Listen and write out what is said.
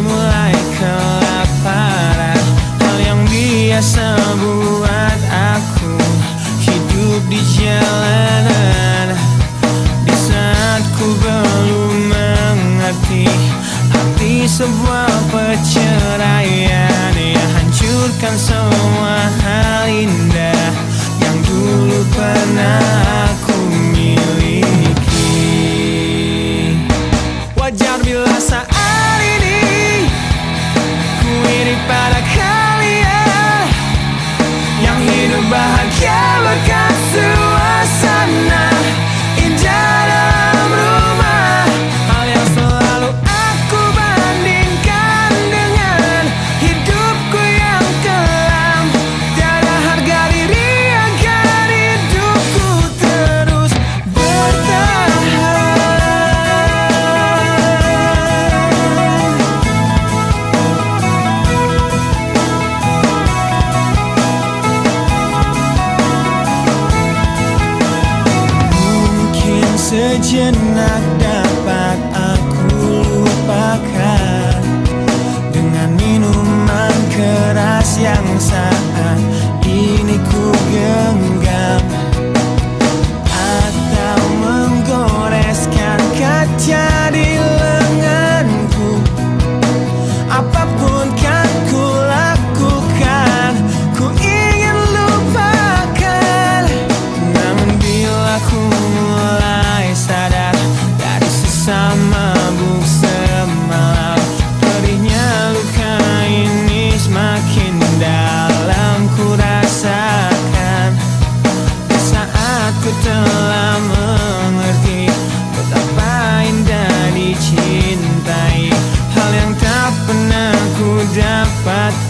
mulai kelaparan. Hal yang biasa buat aku Hidup di jalanan. Di saat ku belum mengerti Arti sebuah perceraian Yang hancurkan semua hal indah Yang dulu pernah aku miliki. Wajar bila saat kepada kalian yang hidup bahagia. Sejenak dapat aku lupakan. desaparecer.